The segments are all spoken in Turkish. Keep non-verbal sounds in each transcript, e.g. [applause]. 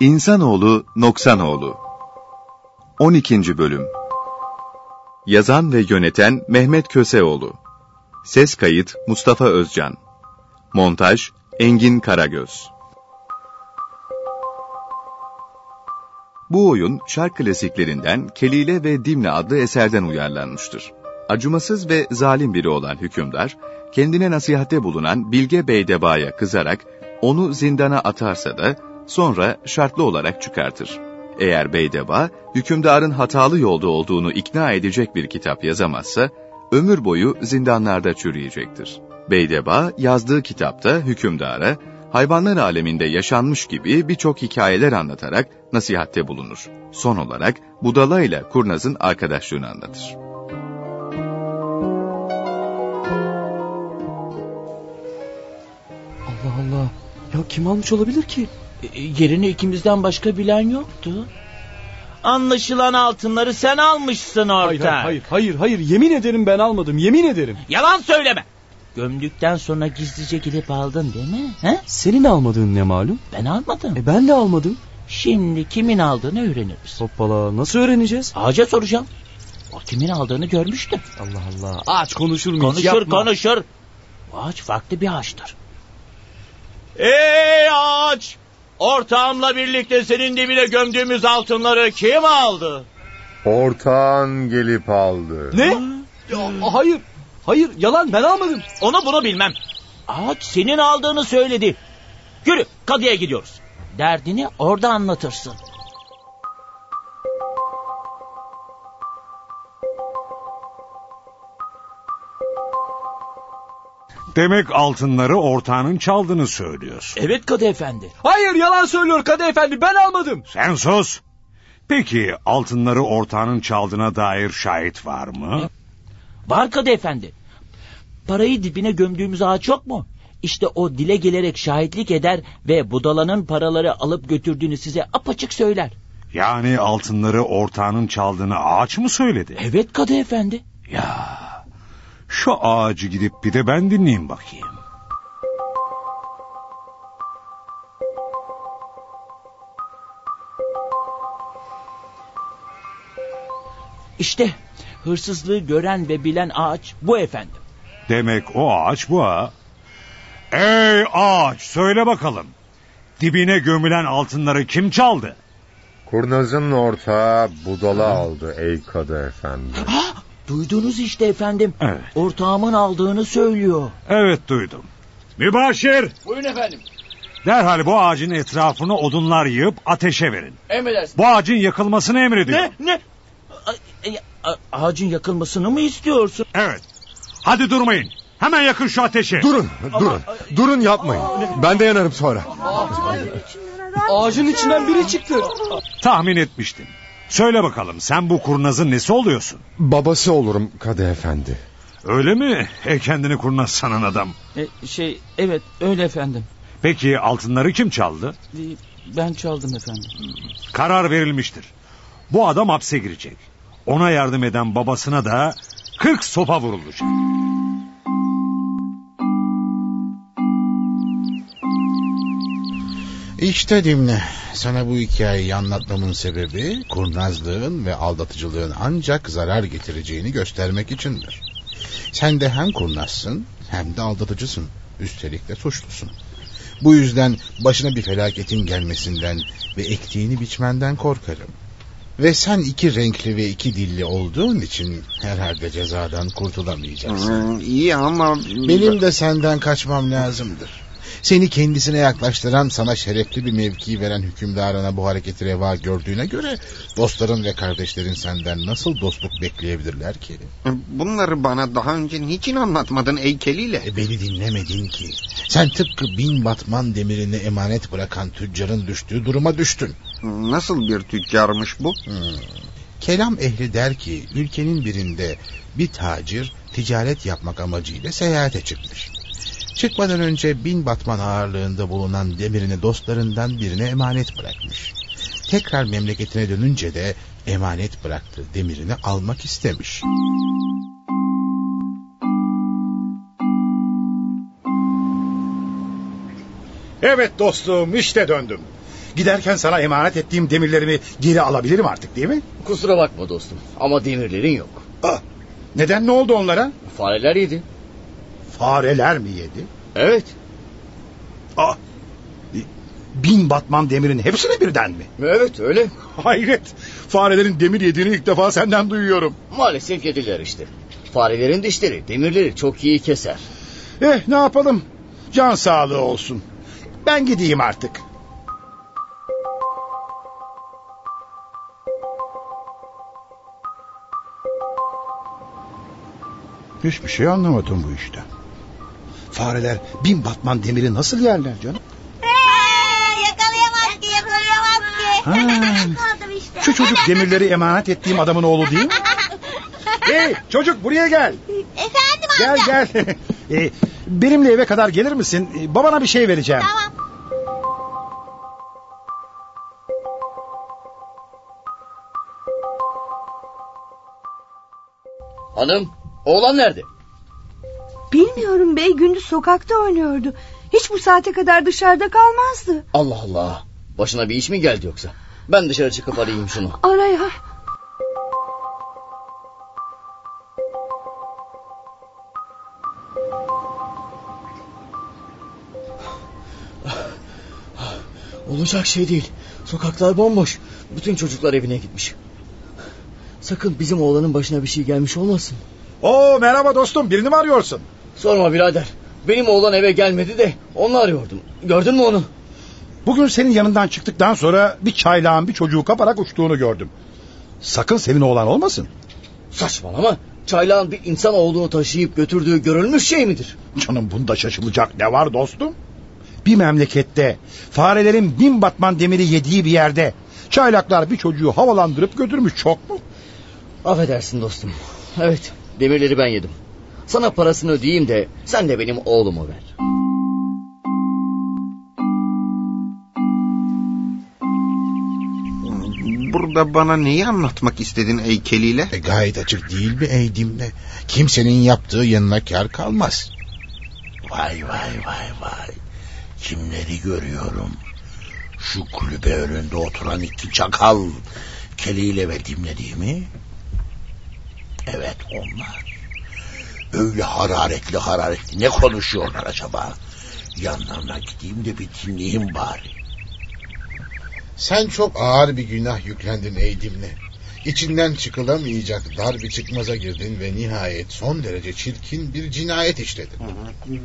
İnsanoğlu Noksanoğlu 12. Bölüm Yazan ve yöneten Mehmet Köseoğlu Ses kayıt Mustafa Özcan Montaj Engin Karagöz Bu oyun şark klasiklerinden Kelile ve Dimle adlı eserden uyarlanmıştır. Acımasız ve zalim biri olan hükümdar, kendine nasihatte bulunan Bilge Beydeba'ya kızarak onu zindana atarsa da sonra şartlı olarak çıkartır. Eğer Beydeba, hükümdarın hatalı yolda olduğunu ikna edecek bir kitap yazamazsa, ömür boyu zindanlarda çürüyecektir. Beydeba yazdığı kitapta hükümdara, hayvanlar aleminde yaşanmış gibi birçok hikayeler anlatarak nasihatte bulunur. Son olarak Budala ile Kurnaz'ın arkadaşlığını anlatır. Allah Allah. Ya kim almış olabilir ki? E, yerini ikimizden başka bilen yoktu. Anlaşılan altınları sen almışsın ortak. Hayır, hayır, hayır, hayır, hayır. Yemin ederim ben almadım, yemin ederim. Yalan söyleme. Gömdükten sonra gizlice gidip aldın değil mi? He? Senin almadığın ne malum? Ben almadım. E ben de almadım. Şimdi kimin aldığını öğreniriz. Hoppala, nasıl öğreneceğiz? Ağaca soracağım. O kimin aldığını görmüştüm. Allah Allah. Ağaç konuşur mu hiç? Konuşur Yapma. konuşur. Bu ağaç farklı bir ağaçtır. Ey ağaç! Ortağımla birlikte senin dibine gömdüğümüz altınları kim aldı? Ortağın gelip aldı. Ne? Ya, hayır, hayır, yalan ben almadım. Onu bunu bilmem. Ağaç senin aldığını söyledi. Yürü kadıya gidiyoruz. Derdini orada anlatırsın. Demek altınları ortağının çaldığını söylüyorsun. Evet kadı efendi. Hayır, yalan söylüyor kadı efendi, ben almadım. Sen sus. Peki altınları ortağının çaldığına dair şahit var mı? Var kadı efendi. Parayı dibine gömdüğümüz ağaç yok mu? İşte o dile gelerek şahitlik eder ve budalanın paraları alıp götürdüğünü size apaçık söyler. Yani altınları ortağının çaldığını ağaç mı söyledi? Evet kadı efendi. Ya şu ağacı gidip bir de ben dinleyeyim bakayım. İşte hırsızlığı gören ve bilen ağaç bu efendim. Demek o ağaç bu ha. Ey ağaç söyle bakalım. Dibine gömülen altınları kim çaldı? Kurnazın ortağı budala aldı ey kadı efendi. Duydunuz işte efendim. Evet. Ortağımın aldığını söylüyor. Evet duydum. Mübaşir Buyurun efendim. derhal bu ağacın etrafını odunlar yığıp ateşe verin. Emredersiniz. Bu ağacın yakılmasını emrediyor. Ne? Ne? A- a- ağacın yakılmasını mı istiyorsun? Evet. Hadi durmayın. Hemen yakın şu ateşi. Durun, durun, durun yapmayın. Ben de yanarım sonra. Ağacın içinden biri çıktı. Tahmin etmiştim. Söyle bakalım sen bu kurnazın nesi oluyorsun? Babası olurum kadı efendi. Öyle mi? E kendini kurnaz sanan adam. E, şey evet öyle efendim. Peki altınları kim çaldı? E, Ben çaldım efendim. Karar verilmiştir. Bu adam hapse girecek. Ona yardım eden babasına da 40 sopa vurulacak. İşte Dimle, sana bu hikayeyi anlatmamın sebebi kurnazlığın ve aldatıcılığın ancak zarar getireceğini göstermek içindir. Sen de hem kurnazsın hem de aldatıcısın. Üstelik de suçlusun. Bu yüzden başına bir felaketin gelmesinden ve ektiğini biçmenden korkarım. Ve sen iki renkli ve iki dilli olduğun için herhalde cezadan kurtulamayacaksın. iyi ama... Benim de senden kaçmam lazımdır. Seni kendisine yaklaştıran sana şerefli bir mevki veren hükümdarına bu hareketi reva gördüğüne göre dostların ve kardeşlerin senden nasıl dostluk bekleyebilirler ki? Bunları bana daha önce niçin anlatmadın eykeliyle? E beni dinlemedin ki. Sen tıpkı bin batman demirini emanet bırakan tüccarın düştüğü duruma düştün. Nasıl bir tüccarmış bu? Hmm. Kelam ehli der ki ülkenin birinde bir tacir ticaret yapmak amacıyla seyahate çıkmış. Çıkmadan önce bin batman ağırlığında bulunan demirini dostlarından birine emanet bırakmış. Tekrar memleketine dönünce de emanet bıraktığı demirini almak istemiş. Evet dostum işte döndüm. Giderken sana emanet ettiğim demirlerimi geri alabilirim artık değil mi? Kusura bakma dostum ama demirlerin yok. Ah, neden ne oldu onlara? Fareler yedi. Fareler mi yedi? Evet. Ah, bin batman demirin hepsine birden mi? Evet öyle. Hayret. Farelerin demir yediğini ilk defa senden duyuyorum. Maalesef yediler işte. Farelerin dişleri demirleri çok iyi keser. Eh ne yapalım? Can sağlığı olsun. Ben gideyim artık. Hiçbir şey anlamadım bu işten. Fareler bin batman demiri nasıl yerler canım? Yakalayamaz ki yakalayamaz ki. Ha. Şu çocuk demirleri emanet ettiğim adamın oğlu değil mi? [laughs] Hey çocuk buraya gel. Efendim Gel amca. gel. [laughs] Ee, benimle eve kadar gelir misin? Ee, Babana bir şey vereceğim. Tamam. Hanım oğlan nerede? Bilmiyorum bey gündüz sokakta oynuyordu. Hiç bu saate kadar dışarıda kalmazdı. Allah Allah. Başına bir iş mi geldi yoksa? Ben dışarı çıkıp arayayım şunu. Ara ya. Olacak şey değil. Sokaklar bomboş. Bütün çocuklar evine gitmiş. Sakın bizim oğlanın başına bir şey gelmiş olmasın. Oo merhaba dostum birini mi arıyorsun? Sorma birader. Benim oğlan eve gelmedi de onu arıyordum. Gördün mü onu? Bugün senin yanından çıktıktan sonra bir çaylağın bir çocuğu kaparak uçtuğunu gördüm. Sakın senin oğlan olmasın. Saçmalama. Çaylağın bir insan oğlunu taşıyıp götürdüğü görülmüş şey midir? Canım bunda şaşılacak ne var dostum? Bir memlekette farelerin bin batman demiri yediği bir yerde çaylaklar bir çocuğu havalandırıp götürmüş çok mu? Affedersin dostum. Evet demirleri ben yedim. Sana parasını ödeyeyim de sen de benim oğlumu ver. Burada bana neyi anlatmak istedin ey keliyle? E, gayet açık değil mi ey Dimle? Kimsenin yaptığı yanına kar kalmaz. Vay vay vay vay. Kimleri görüyorum. Şu kulübe önünde oturan iki çakal. Keliyle ve Dimle değil mi? Evet onlar. Öyle hararetli hararetli ne konuşuyorlar acaba? Yanlarına gideyim de bir dinleyeyim bari. Sen çok ağır bir günah yüklendin ey Dimle. İçinden çıkılamayacak dar bir çıkmaza girdin ve nihayet son derece çirkin bir cinayet işledin.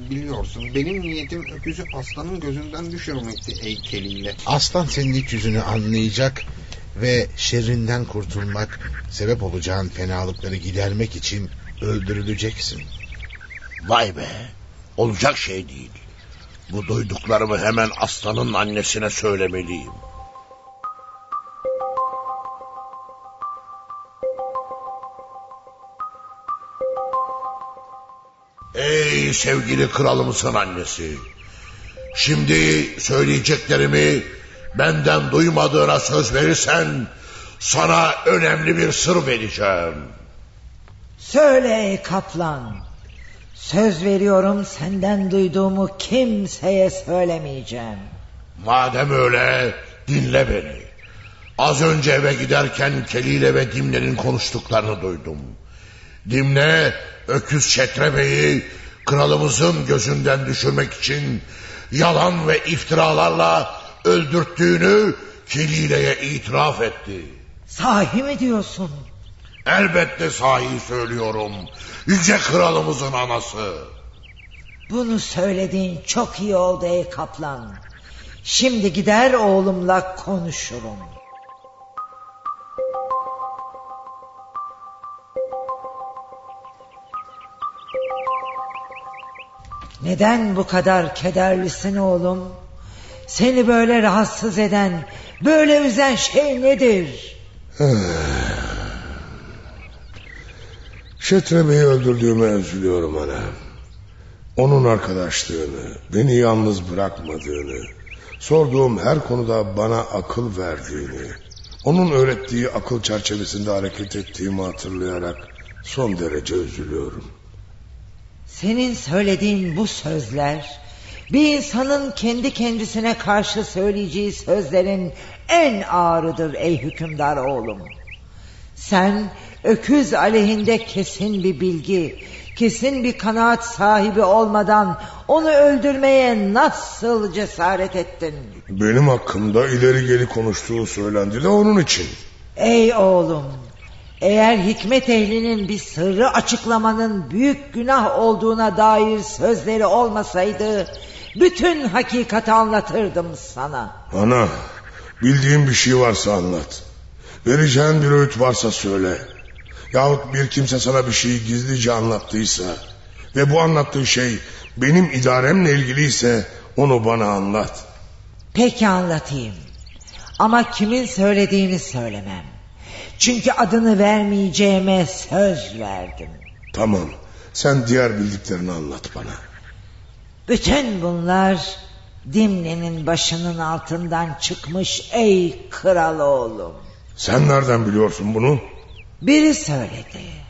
Biliyorsun benim niyetim öküzü aslanın gözünden düşürmekti ey keliyle. Aslan senin iç yüzünü anlayacak ve şerrinden kurtulmak, sebep olacağın fenalıkları gidermek için öldürüleceksin. Vay be. Olacak şey değil. Bu duyduklarımı hemen aslanın annesine söylemeliyim. Ey sevgili kralımızın annesi. Şimdi söyleyeceklerimi benden duymadığına söz verirsen sana önemli bir sır vereceğim. Söyle ey kaplan. Söz veriyorum senden duyduğumu kimseye söylemeyeceğim. Madem öyle dinle beni. Az önce eve giderken Keliyle ve Dimne'nin konuştuklarını duydum. Dimne öküz Şetrebe'yi kralımızın gözünden düşürmek için yalan ve iftiralarla öldürttüğünü Kelile'ye itiraf etti. Sahi mi diyorsun? Elbette sahi söylüyorum. Yüce kralımızın anası. Bunu söylediğin çok iyi oldu ey kaplan. Şimdi gider oğlumla konuşurum. Neden bu kadar kederlisin oğlum? Seni böyle rahatsız eden, böyle üzen şey nedir? Şetrebe'yi öldürdüğüme üzülüyorum ana. Onun arkadaşlığını, beni yalnız bırakmadığını, sorduğum her konuda bana akıl verdiğini, onun öğrettiği akıl çerçevesinde hareket ettiğimi hatırlayarak son derece üzülüyorum. Senin söylediğin bu sözler Bir insanın kendi kendisine karşı söyleyeceği sözlerin en ağrıdır ey hükümdar oğlum. Sen öküz aleyhinde kesin bir bilgi, kesin bir kanaat sahibi olmadan onu öldürmeye nasıl cesaret ettin? Benim hakkımda ileri geri konuştuğu söylendi de onun için. Ey oğlum, eğer hikmet ehlinin bir sırrı açıklamanın büyük günah olduğuna dair sözleri olmasaydı... ...bütün hakikati anlatırdım sana. Ana, bildiğin bir şey varsa anlat. Vereceğin bir öğüt varsa söyle. Yahut bir kimse sana bir şeyi gizlice anlattıysa... ...ve bu anlattığı şey benim idaremle ilgiliyse onu bana anlat. Peki anlatayım. Ama kimin söylediğini söylemem. Çünkü adını vermeyeceğime söz verdim. Tamam. Sen diğer bildiklerini anlat bana. Bütün bunlar Dimne'nin başının altından çıkmış ey kral oğlum. Sen nereden biliyorsun bunu? Biri söyledi.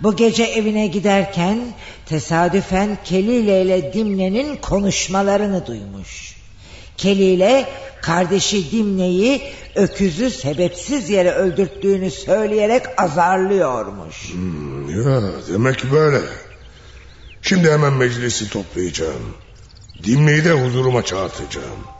Bu gece evine giderken tesadüfen Kelile ile Dimne'nin konuşmalarını duymuş. Kelile kardeşi Dimne'yi öküzü sebepsiz yere öldürttüğünü söyleyerek azarlıyormuş. Hmm, ya demek böyle. Şimdi hemen meclisi toplayacağım. Dimne'yi de huzuruma çağırtacağım.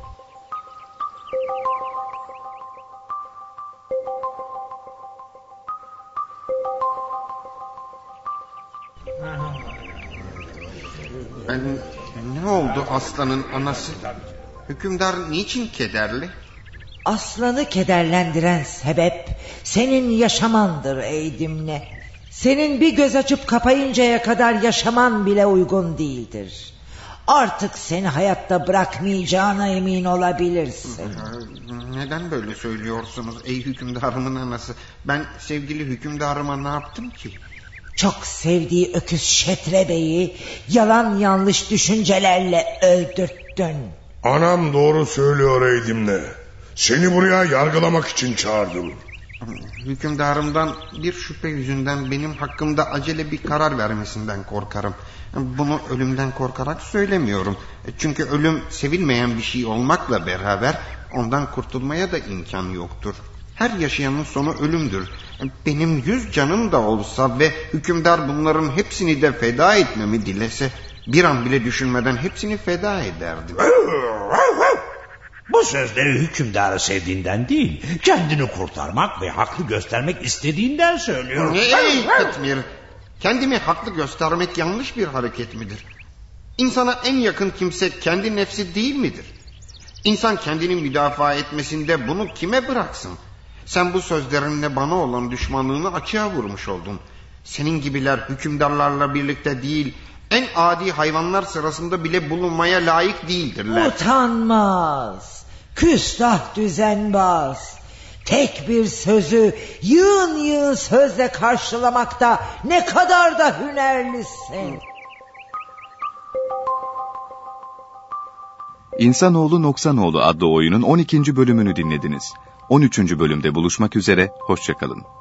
Ne oldu aslanın anası? Hükümdar niçin kederli? Aslanı kederlendiren sebep senin yaşamandır ey Dimne. Senin bir göz açıp kapayıncaya kadar yaşaman bile uygun değildir. Artık seni hayatta bırakmayacağına emin olabilirsin. Neden böyle söylüyorsunuz ey hükümdarımın anası? Ben sevgili hükümdarıma ne yaptım ki? Çok sevdiği öküz Şetre Bey'i yalan yanlış düşüncelerle öldürttün. Anam doğru söylüyor Eydimle. Seni buraya yargılamak için çağırdım. Hükümdarımdan bir şüphe yüzünden benim hakkımda acele bir karar vermesinden korkarım. Bunu ölümden korkarak söylemiyorum. Çünkü ölüm sevilmeyen bir şey olmakla beraber ondan kurtulmaya da imkan yoktur. Her yaşayanın sonu ölümdür. Benim yüz canım da olsa ve hükümdar bunların hepsini de feda etmemi dilese... ...bir an bile düşünmeden hepsini feda ederdim. Bu sözleri hükümdarı sevdiğinden değil... ...kendini kurtarmak ve haklı göstermek istediğinden söylüyor. Ey Kıtmir! Kendimi haklı göstermek yanlış bir hareket midir? İnsana en yakın kimse kendi nefsi değil midir? İnsan kendini müdafaa etmesinde bunu kime bıraksın? Sen bu sözlerinle bana olan düşmanlığını açığa vurmuş oldun. Senin gibiler hükümdarlarla birlikte değil, en adi hayvanlar sırasında bile bulunmaya layık değildirler. Utanmaz, küstah düzenbaz. Tek bir sözü yığın yığın sözle karşılamakta ne kadar da hünerlisin. İnsanoğlu Noksanoğlu adlı oyunun 12. bölümünü dinlediniz. 13. bölümde buluşmak üzere, hoşçakalın.